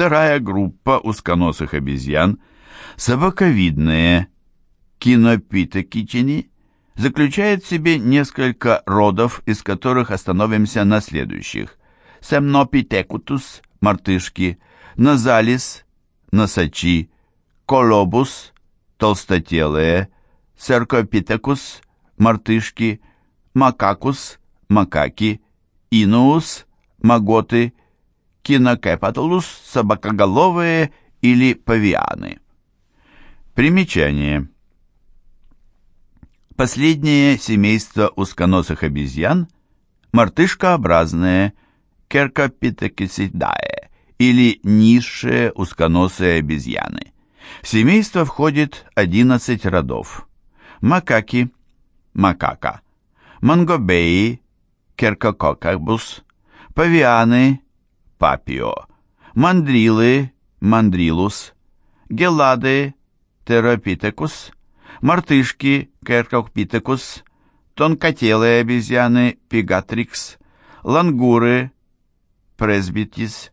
Вторая группа узконосых обезьян, собаковидные кинопитекичини, заключает в себе несколько родов, из которых остановимся на следующих. Семнопитекутус, мартышки, назалис, носачи, колобус, толстотелые, серкопитекус, мартышки, макакус, макаки, инуус, маготы, кинокепатулус, собакоголовые или павианы. Примечание. Последнее семейство узконосых обезьян – мартышкообразные Керкопитекисидае или низшие узконосые обезьяны. В семейство входит 11 родов. Макаки – макака, мангобеи – керкококабус, павианы – папио, мандрилы – мандрилус, гелады – теропитекус, мартышки – керкокпитекус, тонкотелые обезьяны – пигатрикс, лангуры – пресбитис,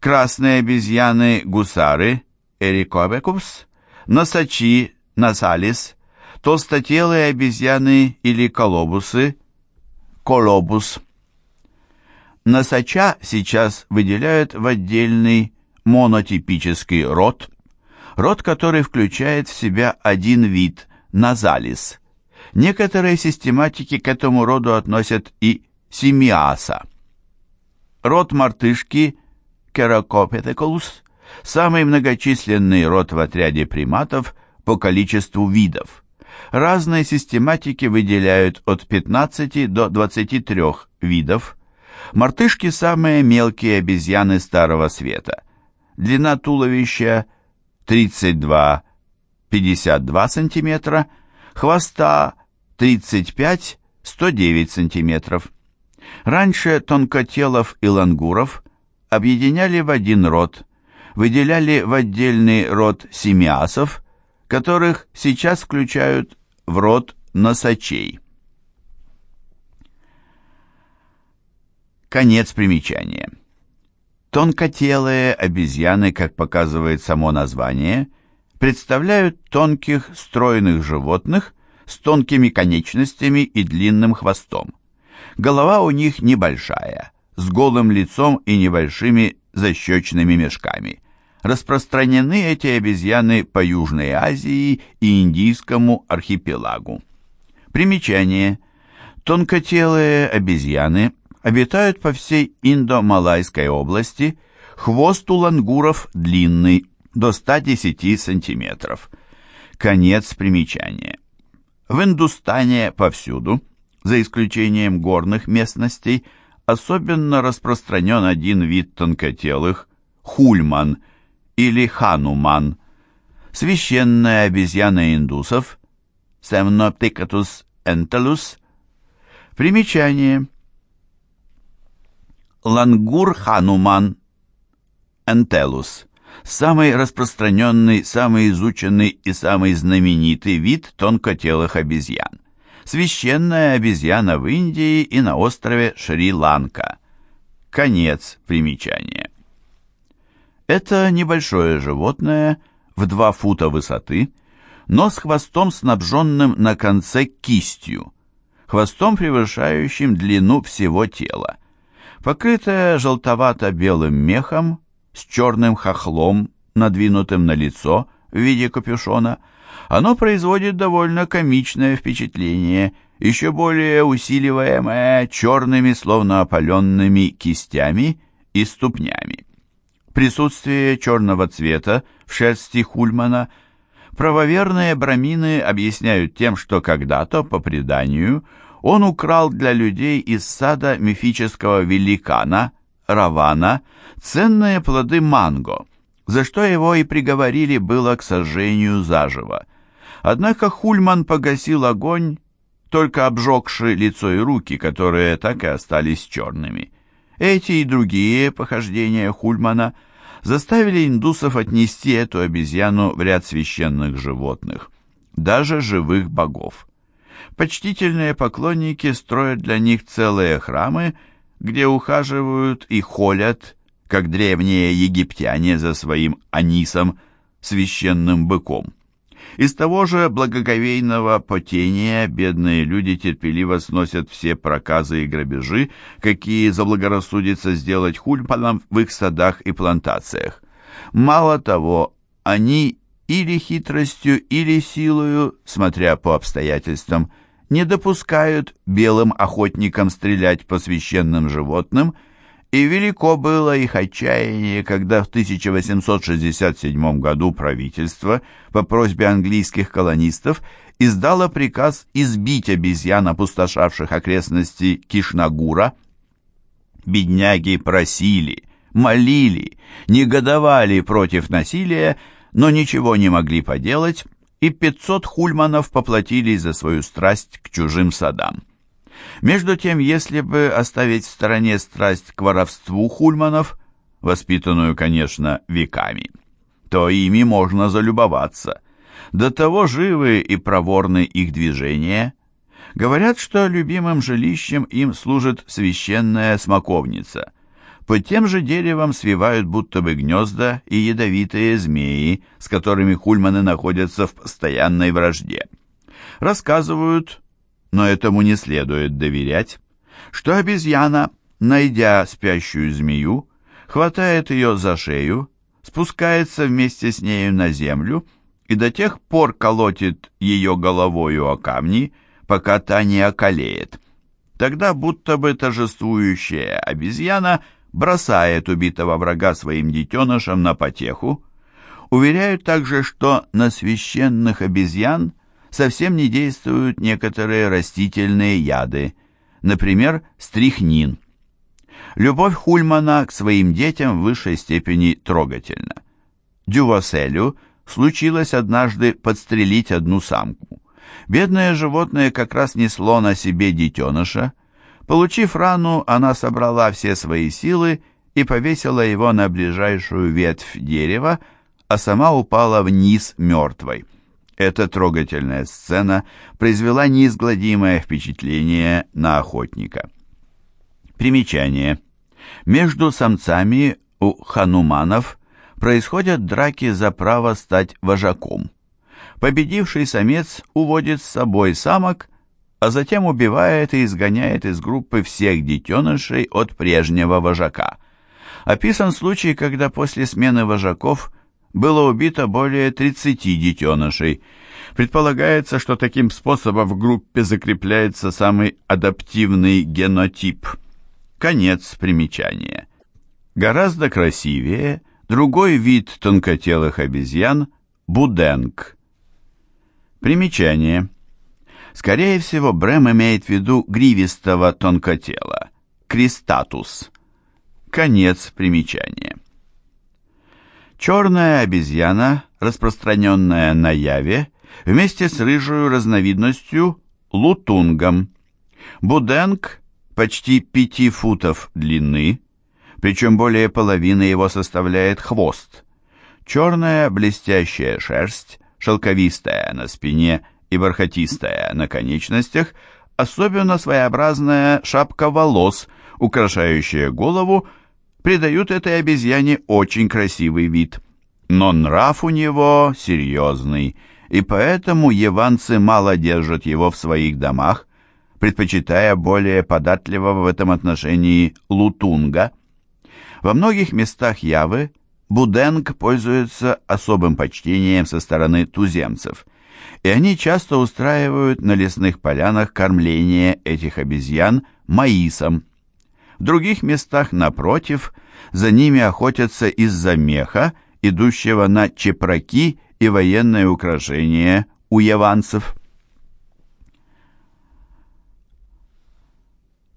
красные обезьяны – гусары – эрикобекус, носачи – насалис, толстотелые обезьяны или колобусы – колобус. Носача сейчас выделяют в отдельный монотипический род, род, который включает в себя один вид – назалис. Некоторые систематики к этому роду относят и семиаса. Род мартышки – Керакопетекулус – самый многочисленный род в отряде приматов по количеству видов. Разные систематики выделяют от 15 до 23 видов. Мартышки – самые мелкие обезьяны Старого Света. Длина туловища 32-52 см, хвоста 35-109 см. Раньше тонкотелов и лангуров объединяли в один род, выделяли в отдельный род семиасов, которых сейчас включают в род носачей. Конец примечания. Тонкотелые обезьяны, как показывает само название, представляют тонких стройных животных с тонкими конечностями и длинным хвостом. Голова у них небольшая, с голым лицом и небольшими защечными мешками. Распространены эти обезьяны по Южной Азии и Индийскому архипелагу. Примечание. Тонкотелые обезьяны обитают по всей Индо-Малайской области, хвост у лангуров длинный, до 110 сантиметров. Конец примечания. В Индустане повсюду, за исключением горных местностей, особенно распространен один вид тонкотелых – хульман или хануман. Священная обезьяна индусов – Semnopticus entellus. Примечание – Лангур хануман энтелус – самый распространенный, самый изученный и самый знаменитый вид тонкотелых обезьян. Священная обезьяна в Индии и на острове Шри-Ланка. Конец примечания. Это небольшое животное в 2 фута высоты, но с хвостом, снабженным на конце кистью, хвостом, превышающим длину всего тела покрытое желтовато-белым мехом с черным хохлом, надвинутым на лицо в виде капюшона, оно производит довольно комичное впечатление, еще более усиливаемое черными, словно опаленными кистями и ступнями. Присутствие черного цвета в шерсти Хульмана правоверные брамины объясняют тем, что когда-то, по преданию, он украл для людей из сада мифического великана Равана ценные плоды манго, за что его и приговорили было к сожжению заживо. Однако Хульман погасил огонь, только обжегши лицо и руки, которые так и остались черными. Эти и другие похождения Хульмана заставили индусов отнести эту обезьяну в ряд священных животных, даже живых богов. Почтительные поклонники строят для них целые храмы, где ухаживают и холят, как древние египтяне за своим анисом, священным быком. Из того же благоговейного потения бедные люди терпеливо сносят все проказы и грабежи, какие заблагорассудится сделать хульпанам в их садах и плантациях. Мало того, они или хитростью, или силою, смотря по обстоятельствам, не допускают белым охотникам стрелять по священным животным, и велико было их отчаяние, когда в 1867 году правительство по просьбе английских колонистов издало приказ избить обезьян, опустошавших окрестности Кишнагура. Бедняги просили, молили, негодовали против насилия, но ничего не могли поделать, и 500 хульманов поплатились за свою страсть к чужим садам. Между тем, если бы оставить в стороне страсть к воровству хульманов, воспитанную, конечно, веками, то ими можно залюбоваться. До того живы и проворны их движения. Говорят, что любимым жилищем им служит священная смоковница – под тем же деревом свивают будто бы гнезда и ядовитые змеи, с которыми хульманы находятся в постоянной вражде. Рассказывают, но этому не следует доверять, что обезьяна, найдя спящую змею, хватает ее за шею, спускается вместе с нею на землю и до тех пор колотит ее головою о камни, пока та не околеет. Тогда будто бы торжествующая обезьяна – бросает убитого врага своим детенышам на потеху. Уверяют также, что на священных обезьян совсем не действуют некоторые растительные яды, например, стрихнин. Любовь Хульмана к своим детям в высшей степени трогательна. Дюваселю случилось однажды подстрелить одну самку. Бедное животное как раз несло на себе детеныша, Получив рану, она собрала все свои силы и повесила его на ближайшую ветвь дерева, а сама упала вниз мертвой. Эта трогательная сцена произвела неизгладимое впечатление на охотника. Примечание. Между самцами у хануманов происходят драки за право стать вожаком. Победивший самец уводит с собой самок а затем убивает и изгоняет из группы всех детенышей от прежнего вожака. Описан случай, когда после смены вожаков было убито более 30 детенышей. Предполагается, что таким способом в группе закрепляется самый адаптивный генотип. Конец примечания. Гораздо красивее другой вид тонкотелых обезьян – буденг. Примечание – Скорее всего, Брэм имеет в виду гривистого тонкотела, кристатус. Конец примечания. Черная обезьяна, распространенная на Яве, вместе с рыжую разновидностью лутунгом. Буденг почти пяти футов длины, причем более половины его составляет хвост. Черная блестящая шерсть, шелковистая на спине и бархатистая на конечностях, особенно своеобразная шапка волос, украшающая голову, придают этой обезьяне очень красивый вид. Но нрав у него серьезный, и поэтому яванцы мало держат его в своих домах, предпочитая более податливого в этом отношении лутунга. Во многих местах Явы Буденг пользуется особым почтением со стороны туземцев – и они часто устраивают на лесных полянах кормление этих обезьян маисом. В других местах, напротив, за ними охотятся из-за меха, идущего на чепраки и военные украшения у яванцев.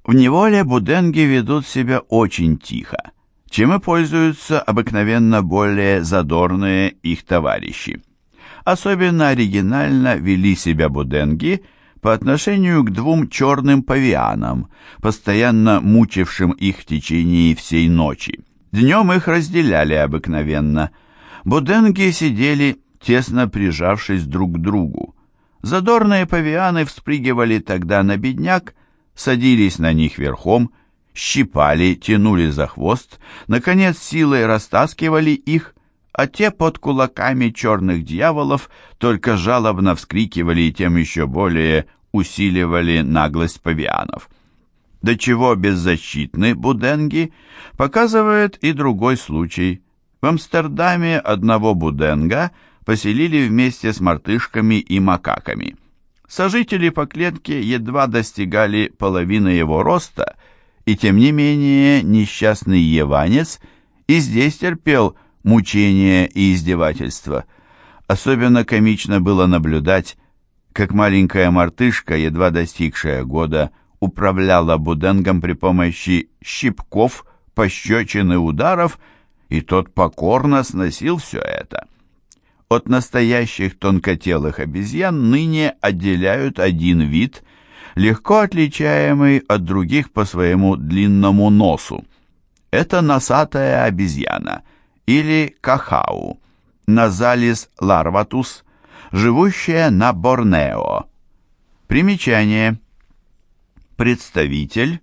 В неволе буденги ведут себя очень тихо, чем и пользуются обыкновенно более задорные их товарищи. Особенно оригинально вели себя буденги по отношению к двум черным павианам, постоянно мучившим их в течение всей ночи. Днем их разделяли обыкновенно. Буденги сидели, тесно прижавшись друг к другу. Задорные павианы вспрыгивали тогда на бедняк, садились на них верхом щипали, тянули за хвост, наконец силой растаскивали их, а те под кулаками черных дьяволов только жалобно вскрикивали и тем еще более усиливали наглость павианов. До чего беззащитны буденги, показывает и другой случай. В Амстердаме одного буденга поселили вместе с мартышками и макаками. Сожители по клетке едва достигали половины его роста, и тем не менее несчастный Еванец и здесь терпел мучения и издевательства. Особенно комично было наблюдать, как маленькая мартышка, едва достигшая года, управляла Буденгом при помощи щипков, пощечин и ударов, и тот покорно сносил все это. От настоящих тонкотелых обезьян ныне отделяют один вид, легко отличаемый от других по своему длинному носу. Это носатая обезьяна или кахау, назалис ларватус, живущая на Борнео. Примечание. Представитель,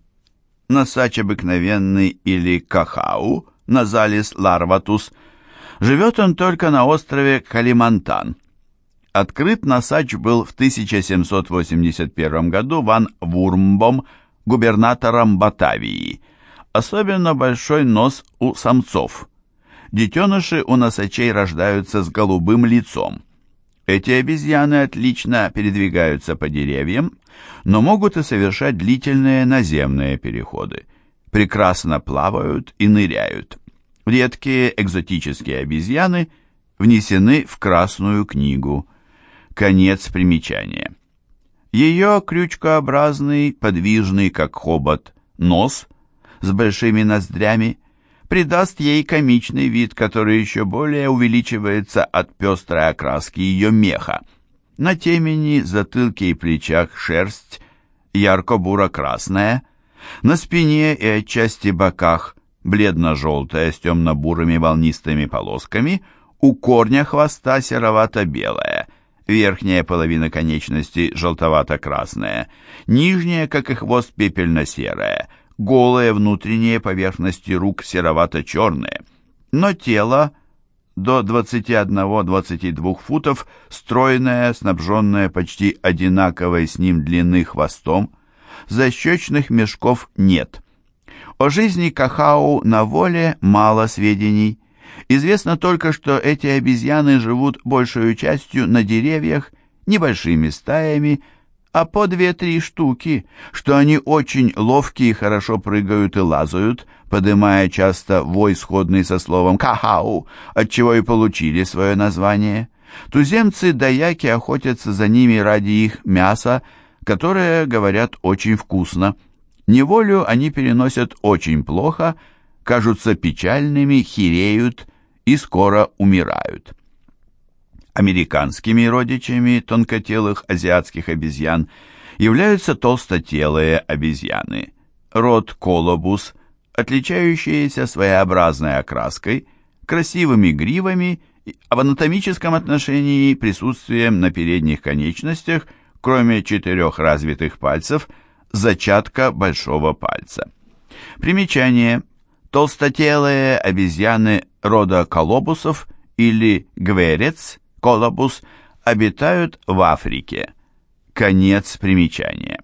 носач обыкновенный или кахау, назалис ларватус, живет он только на острове Калимантан. Открыт носач был в 1781 году Ван Вурмбом, губернатором Батавии. Особенно большой нос у самцов. Детеныши у носачей рождаются с голубым лицом. Эти обезьяны отлично передвигаются по деревьям, но могут и совершать длительные наземные переходы. Прекрасно плавают и ныряют. Редкие экзотические обезьяны внесены в Красную книгу. Конец примечания. Ее крючкообразный, подвижный, как хобот, нос с большими ноздрями придаст ей комичный вид, который еще более увеличивается от пестрой окраски ее меха. На темени, затылке и плечах шерсть ярко-буро-красная, на спине и отчасти боках бледно-желтая с темно-бурыми волнистыми полосками, у корня хвоста серовато-белая, верхняя половина конечности желтовато-красная, нижняя, как и хвост, пепельно-серая – голые внутренние поверхности рук серовато-черные, но тело до 21-22 футов, стройное, снабженное почти одинаковой с ним длины хвостом, защечных мешков нет. О жизни Кахау на воле мало сведений. Известно только, что эти обезьяны живут большую частью на деревьях, небольшими стаями, а по две-три штуки, что они очень ловкие и хорошо прыгают и лазают, подымая часто вой сходный со словом «кахау», отчего и получили свое название. Туземцы-даяки охотятся за ними ради их мяса, которое, говорят, очень вкусно. Неволю они переносят очень плохо, кажутся печальными, хиреют и скоро умирают. Американскими родичами тонкотелых азиатских обезьян являются толстотелые обезьяны, род колобус, отличающиеся своеобразной окраской, красивыми гривами, а в анатомическом отношении присутствием на передних конечностях, кроме четырех развитых пальцев, зачатка большого пальца. Примечание. Толстотелые обезьяны рода колобусов или гверец – колобус обитают в Африке. Конец примечания.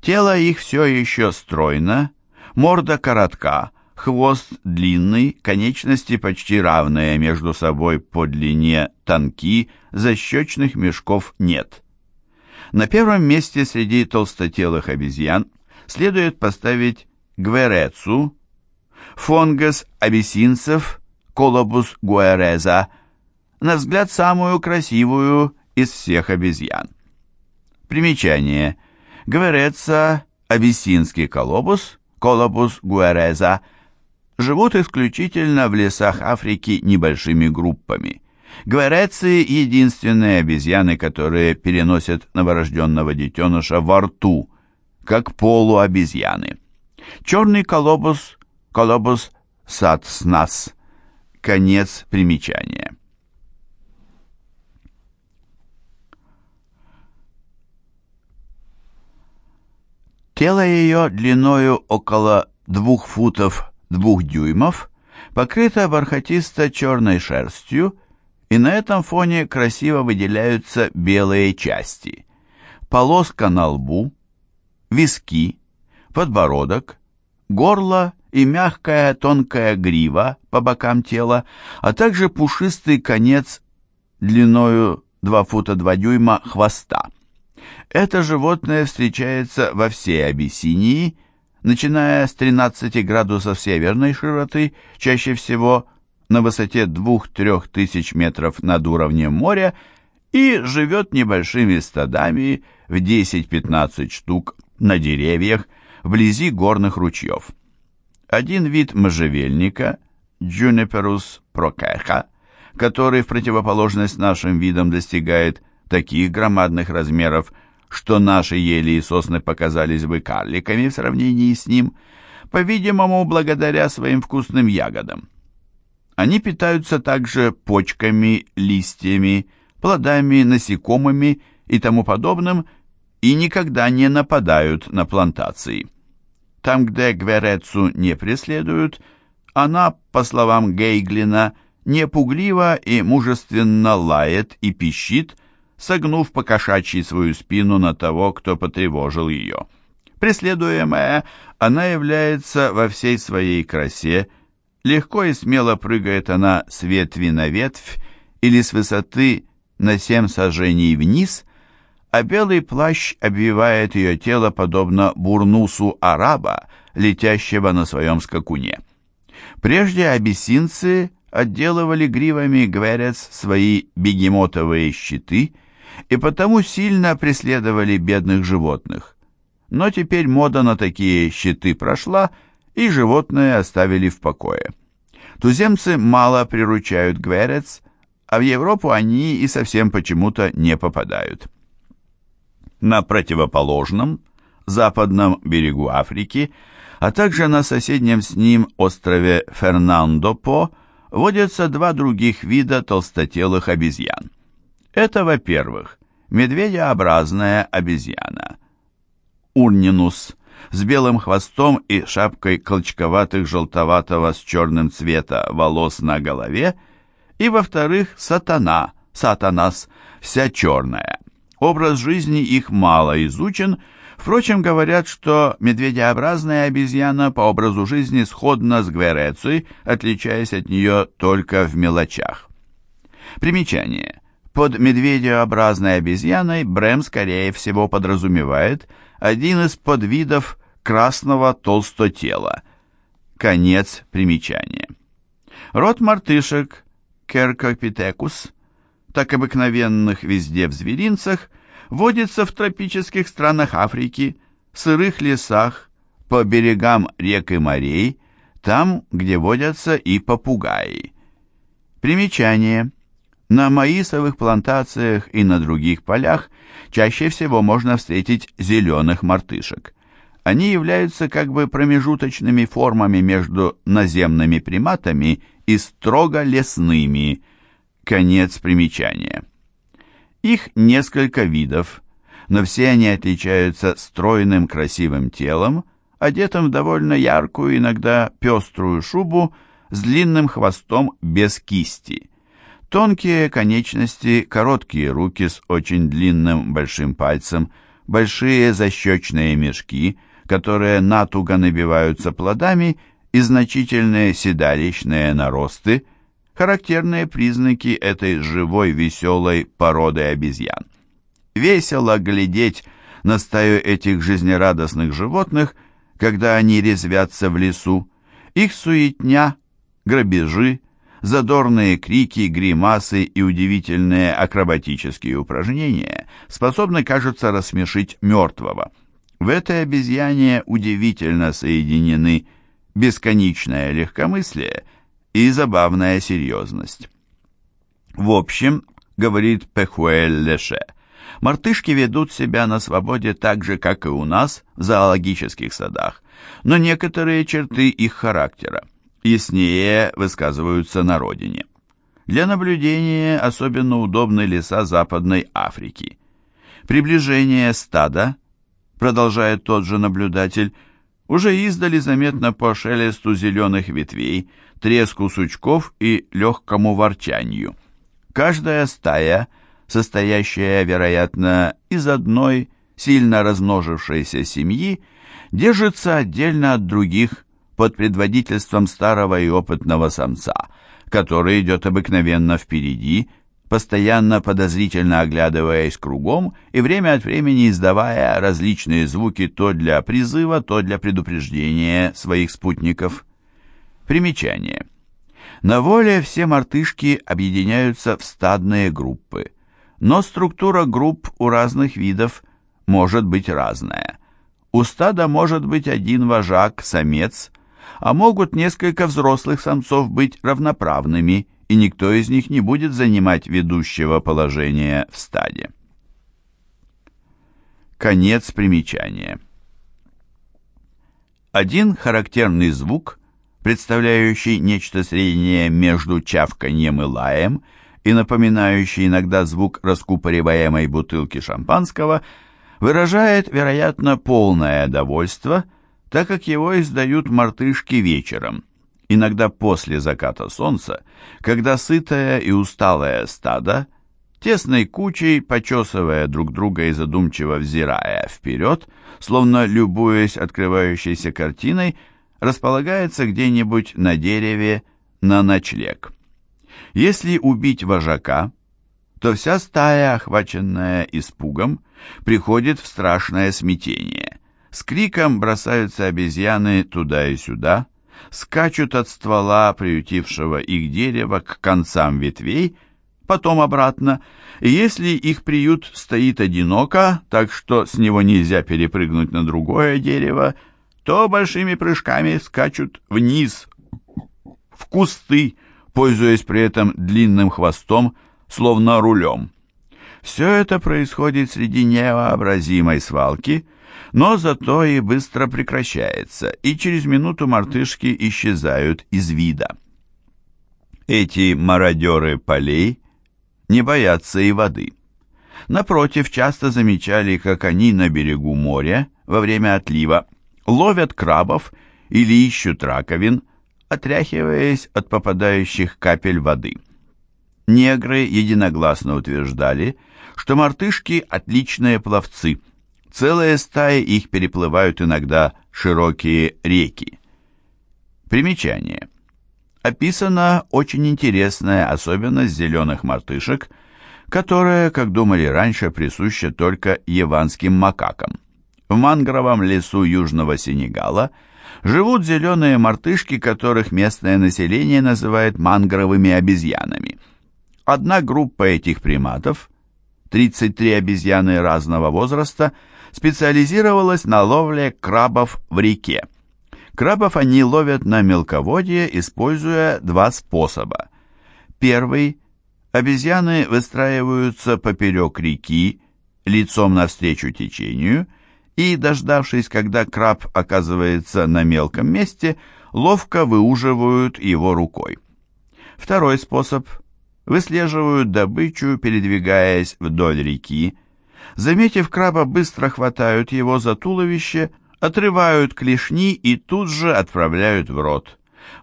Тело их все еще стройно, морда коротка, хвост длинный, конечности почти равные между собой по длине тонки, защечных мешков нет. На первом месте среди толстотелых обезьян следует поставить гверецу, фонгас абиссинцев, колобус гуэреза, на взгляд, самую красивую из всех обезьян. Примечание. Гвереца, абиссинский колобус, колобус гуэреза, живут исключительно в лесах Африки небольшими группами. Гверецы – единственные обезьяны, которые переносят новорожденного детеныша во рту, как полуобезьяны. Черный колобус – колобус сатснас. Конец примечания. Тело ее длиною около двух футов двух дюймов покрыто бархатисто-черной шерстью, и на этом фоне красиво выделяются белые части. Полоска на лбу, виски, подбородок, горло и мягкая тонкая грива по бокам тела, а также пушистый конец длиною 2 фута 2 дюйма хвоста. Это животное встречается во всей Абиссинии, начиная с 13 градусов северной широты, чаще всего на высоте 2-3 тысяч метров над уровнем моря, и живет небольшими стадами в 10-15 штук на деревьях вблизи горных ручьев. Один вид можжевельника, Juniperus proceca, который в противоположность нашим видам достигает таких громадных размеров, что наши ели и сосны показались бы карликами в сравнении с ним, по-видимому, благодаря своим вкусным ягодам. Они питаются также почками, листьями, плодами, насекомыми и тому подобным, и никогда не нападают на плантации. Там, где Гверецу не преследуют, она, по словам Гейглина, не пугливо и мужественно лает и пищит, согнув покошачьи свою спину на того, кто потревожил ее. Преследуемая, она является во всей своей красе, легко и смело прыгает она с ветви на ветвь или с высоты на семь сажений вниз, а белый плащ обвивает ее тело подобно бурнусу араба, летящего на своем скакуне. Прежде абиссинцы отделывали гривами гверец свои бегемотовые щиты и потому сильно преследовали бедных животных. Но теперь мода на такие щиты прошла, и животные оставили в покое. Туземцы мало приручают гверец, а в Европу они и совсем почему-то не попадают. На противоположном, западном берегу Африки, а также на соседнем с ним острове Фернандо-По водятся два других вида толстотелых обезьян. Это, во-первых, медведеобразная обезьяна, урнинус, с белым хвостом и шапкой колчковатых желтоватого с черным цвета волос на голове, и, во-вторых, сатана, сатанас, вся черная. Образ жизни их мало изучен, впрочем, говорят, что медведеобразная обезьяна по образу жизни сходна с гверецей, отличаясь от нее только в мелочах. Примечание. Под медведеобразной обезьяной Брэм, скорее всего, подразумевает один из подвидов красного толстотела. Конец примечания. Род мартышек Керкопитекус, так обыкновенных везде в зверинцах, водится в тропических странах Африки, в сырых лесах, по берегам рек и морей, там, где водятся и попугаи. Примечание. На маисовых плантациях и на других полях чаще всего можно встретить зеленых мартышек. Они являются как бы промежуточными формами между наземными приматами и строго лесными. Конец примечания. Их несколько видов, но все они отличаются стройным красивым телом, одетым в довольно яркую, иногда пеструю шубу с длинным хвостом без кисти. Тонкие конечности, короткие руки с очень длинным большим пальцем, большие защечные мешки, которые натуго набиваются плодами и значительные седалищные наросты – характерные признаки этой живой веселой породы обезьян. Весело глядеть на стаю этих жизнерадостных животных, когда они резвятся в лесу. Их суетня, грабежи, задорные крики, гримасы и удивительные акробатические упражнения способны, кажется, рассмешить мертвого. В этой обезьяне удивительно соединены бесконечное легкомыслие и забавная серьезность. В общем, говорит Пехуэль Леше, мартышки ведут себя на свободе так же, как и у нас в зоологических садах, но некоторые черты их характера яснее высказываются на родине. Для наблюдения особенно удобны леса Западной Африки. Приближение стада, продолжает тот же наблюдатель, уже издали заметно по шелесту зеленых ветвей, треску сучков и легкому ворчанию. Каждая стая, состоящая, вероятно, из одной сильно размножившейся семьи, держится отдельно от других под предводительством старого и опытного самца, который идет обыкновенно впереди, постоянно подозрительно оглядываясь кругом и время от времени издавая различные звуки то для призыва, то для предупреждения своих спутников. Примечание. На воле все мартышки объединяются в стадные группы, но структура групп у разных видов может быть разная. У стада может быть один вожак, самец, а могут несколько взрослых самцов быть равноправными – и никто из них не будет занимать ведущего положения в стаде. Конец примечания. Один характерный звук, представляющий нечто среднее между чавканьем и лаем и напоминающий иногда звук раскупориваемой бутылки шампанского, выражает, вероятно, полное довольство, так как его издают мартышки вечером – иногда после заката солнца, когда сытое и усталое стадо, тесной кучей, почесывая друг друга и задумчиво взирая вперед, словно любуясь открывающейся картиной, располагается где-нибудь на дереве на ночлег. Если убить вожака, то вся стая, охваченная испугом, приходит в страшное смятение. С криком бросаются обезьяны туда и сюда, скачут от ствола приютившего их дерева к концам ветвей, потом обратно, и если их приют стоит одиноко, так что с него нельзя перепрыгнуть на другое дерево, то большими прыжками скачут вниз, в кусты, пользуясь при этом длинным хвостом, словно рулем. Все это происходит среди невообразимой свалки, но зато и быстро прекращается, и через минуту мартышки исчезают из вида. Эти мародеры полей не боятся и воды. Напротив, часто замечали, как они на берегу моря во время отлива ловят крабов или ищут раковин, отряхиваясь от попадающих капель воды. Негры единогласно утверждали, что мартышки – отличные пловцы – Целые стаи их переплывают иногда широкие реки. Примечание. Описана очень интересная особенность зеленых мартышек, которая, как думали раньше, присуща только яванским макакам. В мангровом лесу Южного Сенегала живут зеленые мартышки, которых местное население называет мангровыми обезьянами. Одна группа этих приматов, 33 обезьяны разного возраста, специализировалась на ловле крабов в реке. Крабов они ловят на мелководье, используя два способа. Первый – обезьяны выстраиваются поперек реки, лицом навстречу течению, и, дождавшись, когда краб оказывается на мелком месте, ловко выуживают его рукой. Второй способ – выслеживают добычу, передвигаясь вдоль реки, Заметив краба, быстро хватают его за туловище, отрывают клешни и тут же отправляют в рот.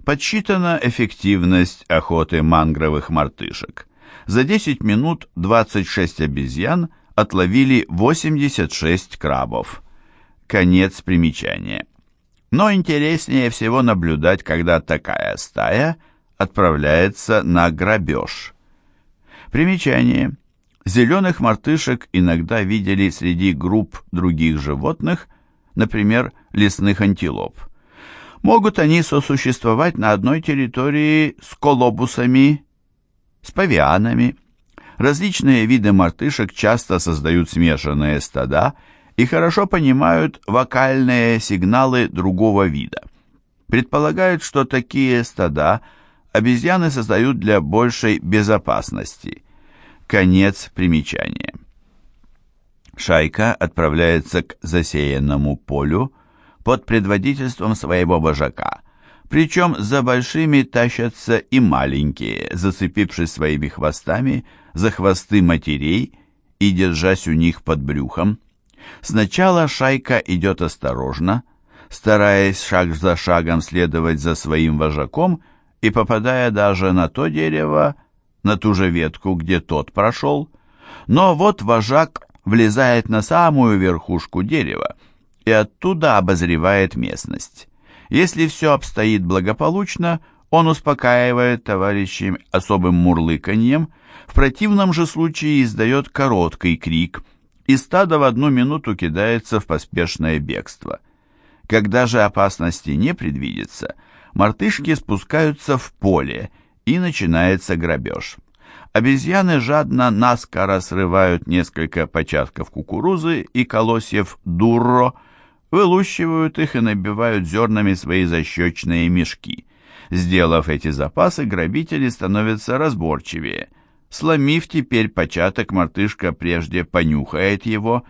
Подсчитана эффективность охоты мангровых мартышек. За 10 минут 26 обезьян отловили 86 крабов. Конец примечания. Но интереснее всего наблюдать, когда такая стая отправляется на грабеж. Примечание. Зеленых мартышек иногда видели среди групп других животных, например, лесных антилоп. Могут они сосуществовать на одной территории с колобусами, с павианами. Различные виды мартышек часто создают смешанные стада и хорошо понимают вокальные сигналы другого вида. Предполагают, что такие стада обезьяны создают для большей безопасности – Конец примечания. Шайка отправляется к засеянному полю под предводительством своего вожака, причем за большими тащатся и маленькие, зацепившись своими хвостами за хвосты матерей и держась у них под брюхом. Сначала шайка идет осторожно, стараясь шаг за шагом следовать за своим вожаком и попадая даже на то дерево, на ту же ветку, где тот прошел. Но вот вожак влезает на самую верхушку дерева и оттуда обозревает местность. Если все обстоит благополучно, он успокаивает товарищей особым мурлыканьем, в противном же случае издает короткий крик, и стадо в одну минуту кидается в поспешное бегство. Когда же опасности не предвидится, мартышки спускаются в поле, и начинается грабеж. Обезьяны жадно наскоро срывают несколько початков кукурузы и колосьев дурро, вылущивают их и набивают зернами свои защечные мешки. Сделав эти запасы, грабители становятся разборчивее. Сломив теперь початок, мартышка прежде понюхает его,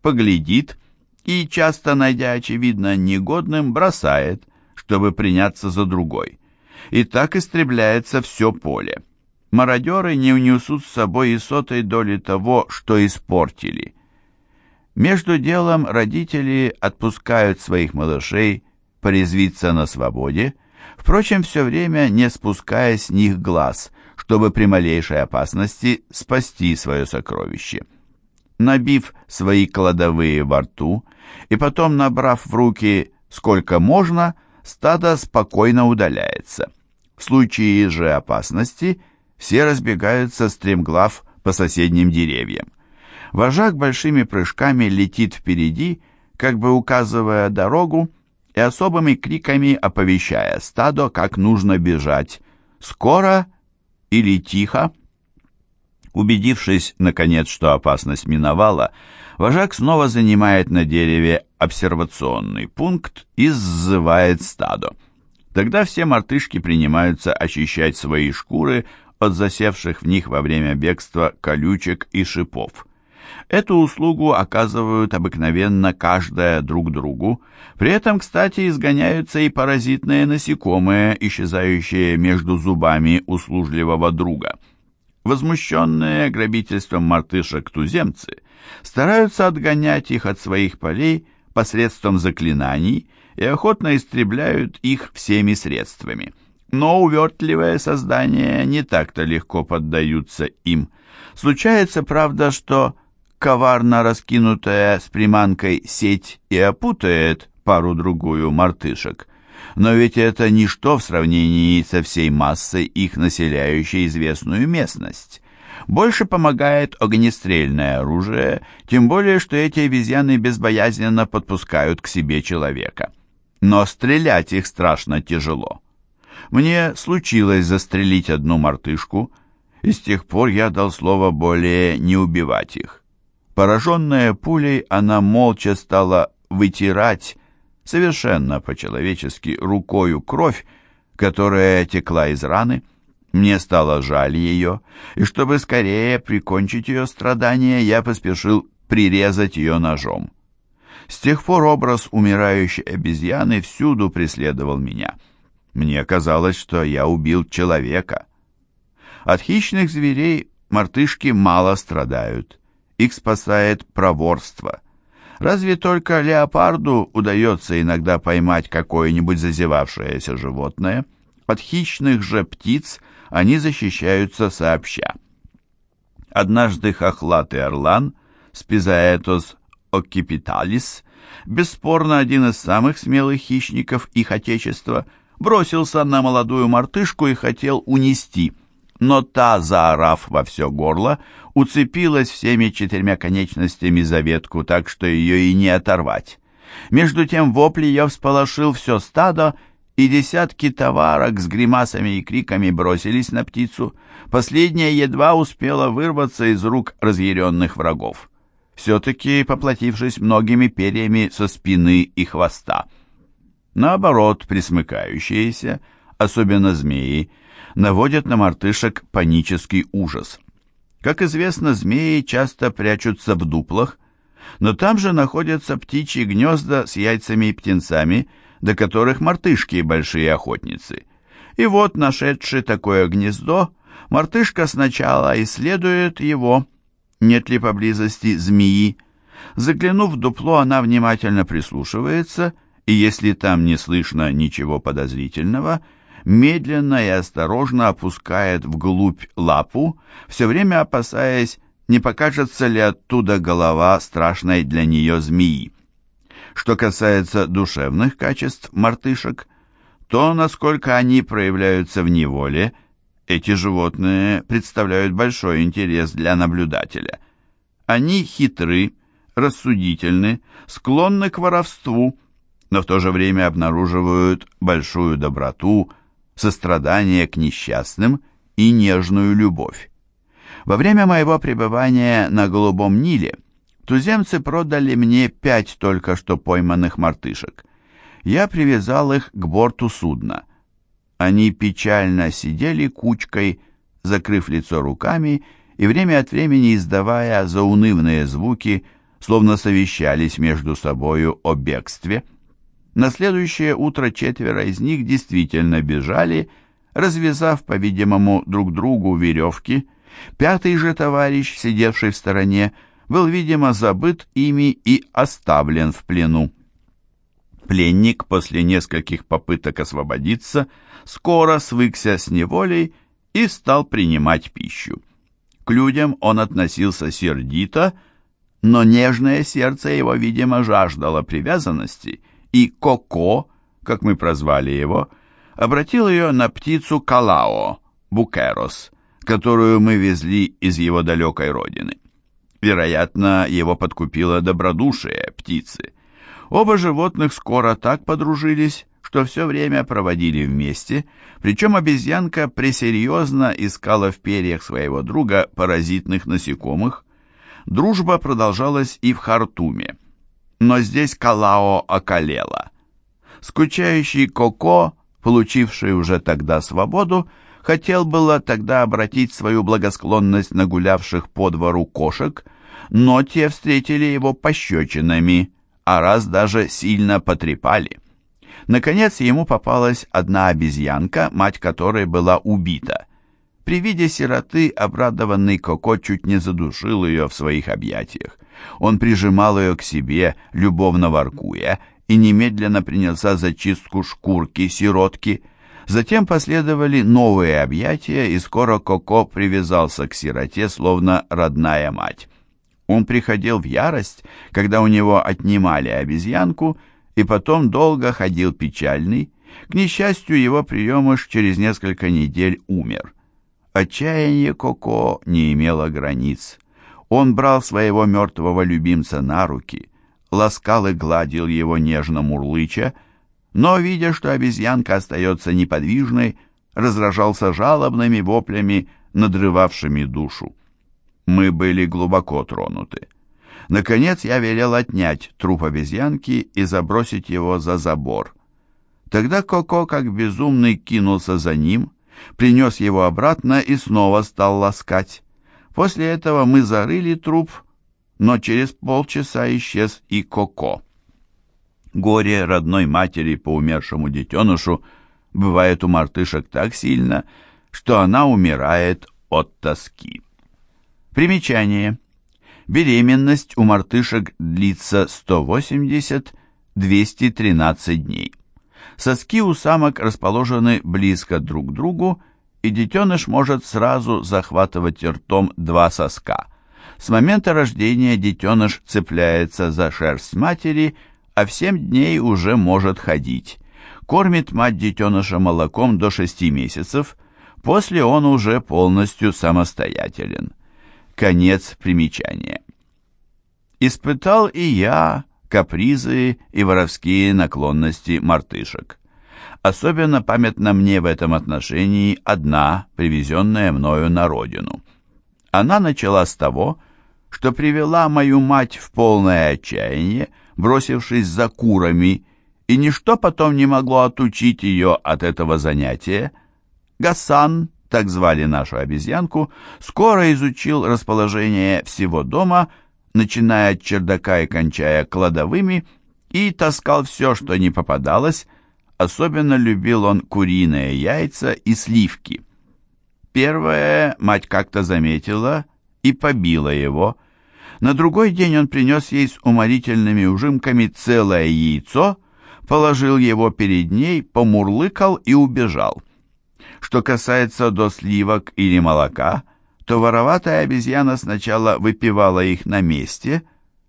поглядит и, часто найдя, очевидно, негодным, бросает, чтобы приняться за другой. И так истребляется все поле. Мародеры не унесут с собой и сотой доли того, что испортили. Между делом родители отпускают своих малышей порезвиться на свободе, впрочем, все время не спуская с них глаз, чтобы при малейшей опасности спасти свое сокровище. Набив свои кладовые во рту и потом набрав в руки сколько можно, стадо спокойно удаляется. В случае же опасности все разбегаются стремглав по соседним деревьям. Вожак большими прыжками летит впереди, как бы указывая дорогу и особыми криками оповещая стадо, как нужно бежать, скоро или тихо. Убедившись, наконец, что опасность миновала, вожак снова занимает на дереве обсервационный пункт и сзывает стадо. Тогда все мартышки принимаются очищать свои шкуры от засевших в них во время бегства колючек и шипов. Эту услугу оказывают обыкновенно каждая друг другу. При этом, кстати, изгоняются и паразитные насекомые, исчезающие между зубами услужливого друга. Возмущенные грабительством мартышек туземцы стараются отгонять их от своих полей посредством заклинаний и охотно истребляют их всеми средствами. Но увертливые создания не так-то легко поддаются им. Случается, правда, что коварно раскинутая с приманкой сеть и опутает пару-другую мартышек. Но ведь это ничто в сравнении со всей массой их населяющей известную местность. Больше помогает огнестрельное оружие, тем более, что эти обезьяны безбоязненно подпускают к себе человека. Но стрелять их страшно тяжело. Мне случилось застрелить одну мартышку, и с тех пор я дал слово более не убивать их. Пораженная пулей, она молча стала вытирать, совершенно по-человечески, рукою кровь, которая текла из раны. Мне стало жаль ее, и чтобы скорее прикончить ее страдания, я поспешил прирезать ее ножом. С тех пор образ умирающей обезьяны всюду преследовал меня. Мне казалось, что я убил человека. От хищных зверей мартышки мало страдают. Их спасает проворство. Разве только леопарду удается иногда поймать какое-нибудь зазевавшееся животное? От хищных же птиц они защищаются сообща. Однажды хохлатый орлан, спизаэтос оккипиталис, бесспорно один из самых смелых хищников их отечества, бросился на молодую мартышку и хотел унести – но та, заорав во все горло, уцепилась всеми четырьмя конечностями за ветку, так что ее и не оторвать. Между тем вопли я всполошил все стадо, и десятки товарок с гримасами и криками бросились на птицу. Последняя едва успела вырваться из рук разъяренных врагов, все-таки поплатившись многими перьями со спины и хвоста. Наоборот, присмыкающиеся, особенно змеи, наводят на мартышек панический ужас. Как известно, змеи часто прячутся в дуплах, но там же находятся птичьи гнезда с яйцами и птенцами, до которых мартышки большие охотницы. И вот, нашедший такое гнездо, мартышка сначала исследует его, нет ли поблизости змеи, Заглянув в дупло, она внимательно прислушивается, и если там не слышно ничего подозрительного, медленно и осторожно опускает вглубь лапу, все время опасаясь, не покажется ли оттуда голова страшной для нее змеи. Что касается душевных качеств мартышек, то, насколько они проявляются в неволе, эти животные представляют большой интерес для наблюдателя. Они хитры, рассудительны, склонны к воровству, но в то же время обнаруживают большую доброту, сострадание к несчастным и нежную любовь. Во время моего пребывания на Голубом Ниле туземцы продали мне пять только что пойманных мартышек. Я привязал их к борту судна. Они печально сидели кучкой, закрыв лицо руками и время от времени издавая заунывные звуки, словно совещались между собою о бегстве. На следующее утро четверо из них действительно бежали, развязав, по-видимому, друг другу веревки. Пятый же товарищ, сидевший в стороне, был, видимо, забыт ими и оставлен в плену. Пленник после нескольких попыток освободиться скоро свыкся с неволей и стал принимать пищу. К людям он относился сердито, но нежное сердце его, видимо, жаждало привязанности, и Коко, как мы прозвали его, обратил ее на птицу Калао, Букерос, которую мы везли из его далекой родины. Вероятно, его подкупило добродушие птицы – Оба животных скоро так подружились, что все время проводили вместе, причем обезьянка пресерьезно искала в перьях своего друга паразитных насекомых. Дружба продолжалась и в Хартуме, но здесь Калао околела. Скучающий Коко, получивший уже тогда свободу, хотел было тогда обратить свою благосклонность на гулявших по двору кошек, но те встретили его пощечинами – а раз даже сильно потрепали. Наконец ему попалась одна обезьянка, мать которой была убита. При виде сироты обрадованный Коко чуть не задушил ее в своих объятиях. Он прижимал ее к себе, любовно воркуя, и немедленно принялся за чистку шкурки сиротки. Затем последовали новые объятия, и скоро Коко привязался к сироте, словно родная мать. Он приходил в ярость, когда у него отнимали обезьянку, и потом долго ходил печальный. К несчастью, его приемыш через несколько недель умер. Отчаяние Коко не имело границ. Он брал своего мертвого любимца на руки, ласкал и гладил его нежно мурлыча, но, видя, что обезьянка остается неподвижной, разражался жалобными воплями, надрывавшими душу. Мы были глубоко тронуты. Наконец я велел отнять труп обезьянки и забросить его за забор. Тогда Коко, как безумный, кинулся за ним, принес его обратно и снова стал ласкать. После этого мы зарыли труп, но через полчаса исчез и Коко. Горе родной матери по умершему детенышу бывает у мартышек так сильно, что она умирает от тоски. Примечание. Беременность у мартышек длится 180-213 дней. Соски у самок расположены близко друг к другу, и детеныш может сразу захватывать ртом два соска. С момента рождения детеныш цепляется за шерсть матери, а в 7 дней уже может ходить. Кормит мать детеныша молоком до 6 месяцев, после он уже полностью самостоятелен. Конец примечания. Испытал и я капризы и воровские наклонности мартышек. Особенно памятна мне в этом отношении одна, привезенная мною на родину. Она начала с того, что привела мою мать в полное отчаяние, бросившись за курами, и ничто потом не могло отучить ее от этого занятия. Гасан, так звали нашу обезьянку, скоро изучил расположение всего дома, начиная от чердака и кончая кладовыми, и таскал все, что не попадалось, особенно любил он куриные яйца и сливки. Первое мать как-то заметила и побила его, На другой день он принес ей с уморительными ужимками целое яйцо, положил его перед ней, помурлыкал и убежал. Что касается до сливок или молока, то вороватая обезьяна сначала выпивала их на месте,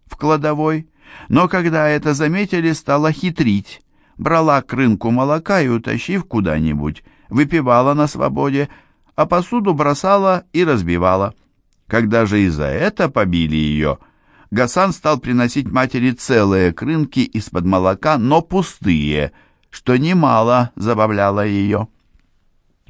в кладовой, но когда это заметили, стала хитрить, брала крынку молока и, утащив куда-нибудь, выпивала на свободе, а посуду бросала и разбивала. Когда же и за это побили ее, Гасан стал приносить матери целые крынки из-под молока, но пустые, что немало забавляло ее.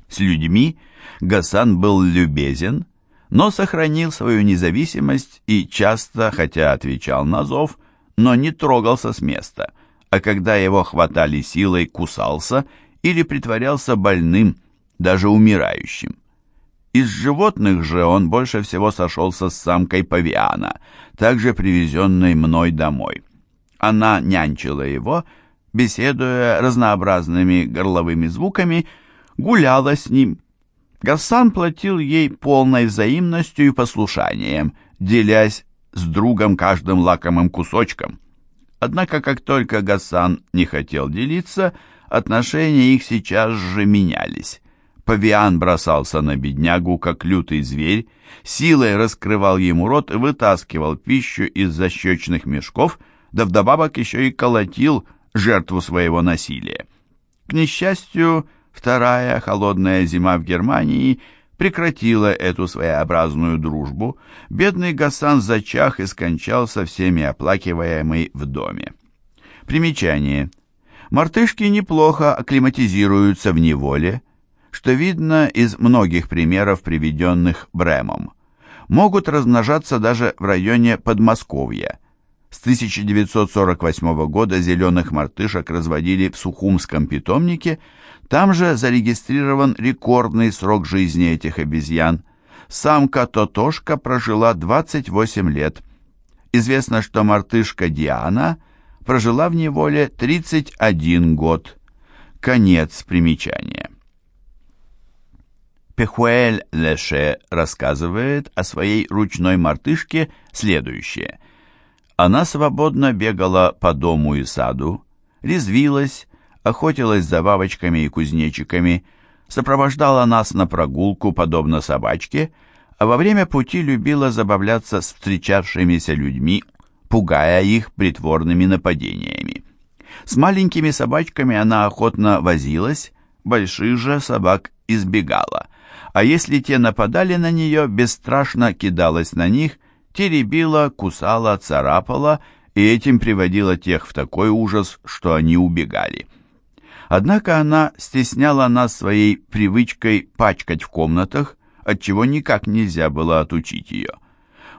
С людьми Гасан был любезен, но сохранил свою независимость и часто, хотя отвечал на зов, но не трогался с места, а когда его хватали силой, кусался или притворялся больным, даже умирающим. Из животных же он больше всего сошелся с самкой павиана, также привезенной мной домой. Она нянчила его, беседуя разнообразными горловыми звуками, гуляла с ним. Гассан платил ей полной взаимностью и послушанием, делясь с другом каждым лакомым кусочком. Однако, как только Гассан не хотел делиться, отношения их сейчас же менялись. Павиан бросался на беднягу, как лютый зверь, силой раскрывал ему рот и вытаскивал пищу из защечных мешков, да вдобавок еще и колотил жертву своего насилия. К несчастью, вторая холодная зима в Германии прекратила эту своеобразную дружбу. Бедный Гасан зачах и скончался всеми оплакиваемый в доме. Примечание. Мартышки неплохо акклиматизируются в неволе, что видно из многих примеров, приведенных Бремом. Могут размножаться даже в районе Подмосковья. С 1948 года зеленых мартышек разводили в Сухумском питомнике, там же зарегистрирован рекордный срок жизни этих обезьян. Самка Тотошка прожила 28 лет. Известно, что мартышка Диана прожила в неволе 31 год. Конец примечания. Пехуэль Леше рассказывает о своей ручной мартышке следующее. Она свободно бегала по дому и саду, резвилась, охотилась за бабочками и кузнечиками, сопровождала нас на прогулку, подобно собачке, а во время пути любила забавляться с встречавшимися людьми, пугая их притворными нападениями. С маленькими собачками она охотно возилась, больших же собак избегала а если те нападали на нее, бесстрашно кидалась на них, теребила, кусала, царапала и этим приводила тех в такой ужас, что они убегали. Однако она стесняла нас своей привычкой пачкать в комнатах, от чего никак нельзя было отучить ее.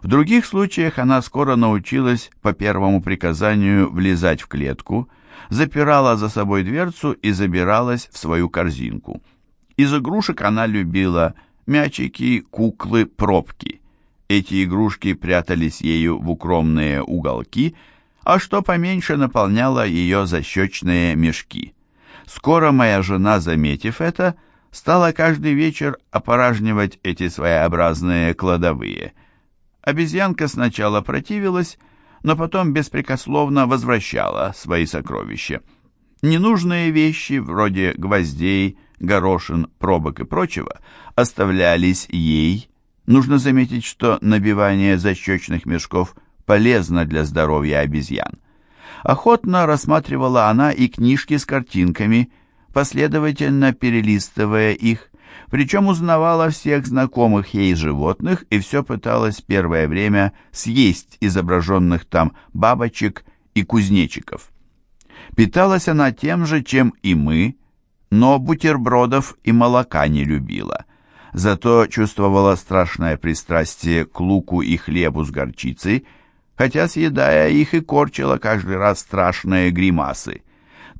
В других случаях она скоро научилась по первому приказанию влезать в клетку, запирала за собой дверцу и забиралась в свою корзинку. Из игрушек она любила мячики, куклы, пробки. Эти игрушки прятались ею в укромные уголки, а что поменьше наполняло ее защечные мешки. Скоро моя жена, заметив это, стала каждый вечер опоражнивать эти своеобразные кладовые. Обезьянка сначала противилась, но потом беспрекословно возвращала свои сокровища. Ненужные вещи, вроде гвоздей, горошин, пробок и прочего, оставлялись ей. Нужно заметить, что набивание защечных мешков полезно для здоровья обезьян. Охотно рассматривала она и книжки с картинками, последовательно перелистывая их, причем узнавала всех знакомых ей животных и все пыталась первое время съесть изображенных там бабочек и кузнечиков. Питалась она тем же, чем и мы, но бутербродов и молока не любила. Зато чувствовала страшное пристрастие к луку и хлебу с горчицей, хотя, съедая их, и корчила каждый раз страшные гримасы.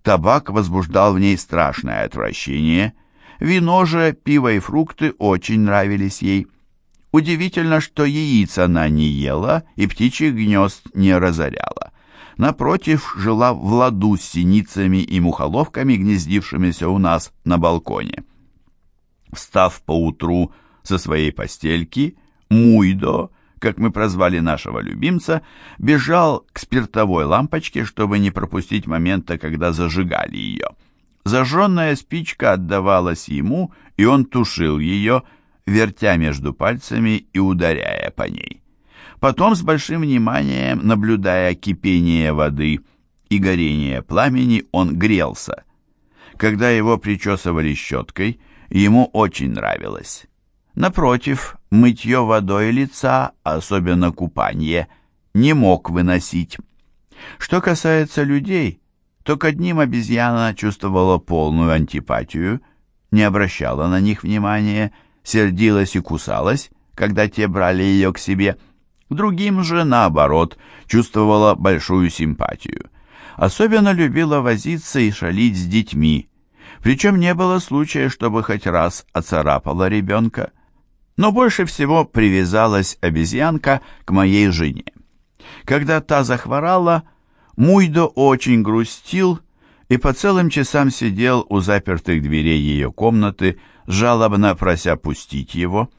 Табак возбуждал в ней страшное отвращение, вино же, пиво и фрукты очень нравились ей. Удивительно, что яиц она не ела и птичьих гнезд не разоряла напротив, жила в ладу с синицами и мухоловками, гнездившимися у нас на балконе. Встав поутру со своей постельки, Муйдо как мы прозвали нашего любимца, бежал к спиртовой лампочке, чтобы не пропустить момента, когда зажигали ее. Зажженная спичка отдавалась ему, и он тушил ее, вертя между пальцами и ударяя по ней. Потом с большим вниманием, наблюдая кипение воды и горение пламени, он грелся. Когда его причесывали щеткой, ему очень нравилось. Напротив, мытье водой лица, особенно купание, не мог выносить. Что касается людей, то к одним обезьяна чувствовала полную антипатию, не обращала на них внимания, сердилась и кусалась, когда те брали ее к себе. Другим же, наоборот, чувствовала большую симпатию. Особенно любила возиться и шалить с детьми, причем не было случая, чтобы хоть раз оцарапала ребенка. Но больше всего привязалась обезьянка к моей жене. Когда та захворала, Муйдо очень грустил и по целым часам сидел у запертых дверей ее комнаты, жалобно прося пустить его.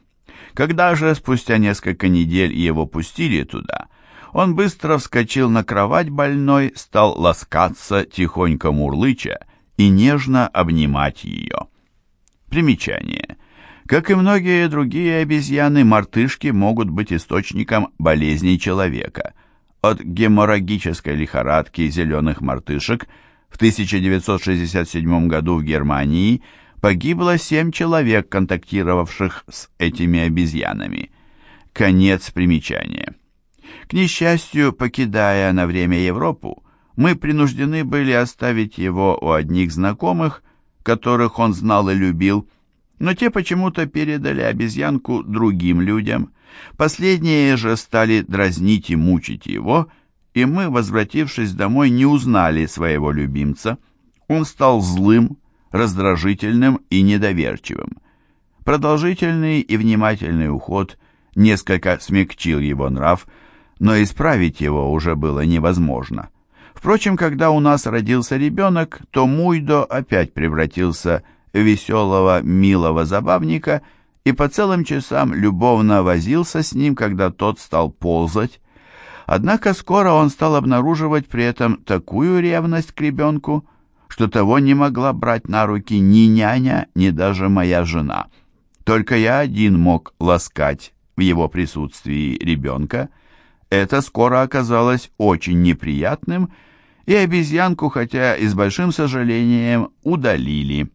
Когда же спустя несколько недель его пустили туда, он быстро вскочил на кровать больной, стал ласкаться, тихонько мурлыча, и нежно обнимать ее. Примечание. Как и многие другие обезьяны, мартышки могут быть источником болезней человека. От геморрагической лихорадки зеленых мартышек в 1967 году в Германии погибло 7 человек, контактировавших с этими обезьянами. Конец примечания. К несчастью, покидая на время Европу, мы принуждены были оставить его у одних знакомых, которых он знал и любил, но те почему-то передали обезьянку другим людям. Последние же стали дразнить и мучить его, и мы, возвратившись домой, не узнали своего любимца. Он стал злым, раздражительным и недоверчивым. Продолжительный и внимательный уход несколько смягчил его нрав, но исправить его уже было невозможно. Впрочем, когда у нас родился ребенок, то Муйдо опять превратился в веселого, милого забавника и по целым часам любовно возился с ним, когда тот стал ползать. Однако скоро он стал обнаруживать при этом такую ревность к ребенку, что того не могла брать на руки ни няня, ни даже моя жена. Только я один мог ласкать в его присутствии ребенка. Это скоро оказалось очень неприятным, и обезьянку, хотя и с большим сожалением, удалили.